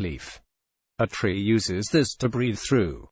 leaf. A tree uses this to breathe through.